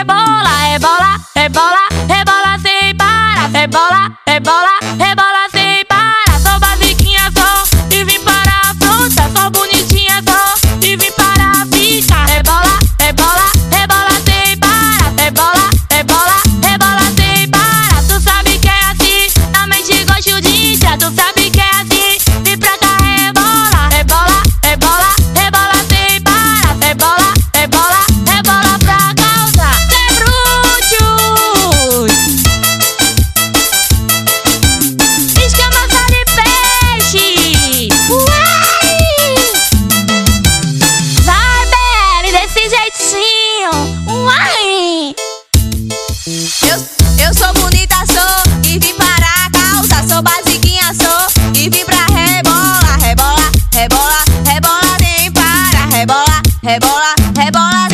Ebola, Ebola, Ebola, Ebola si impara. Ebola, Ebola, Ebola Hey, bola, hey, bola.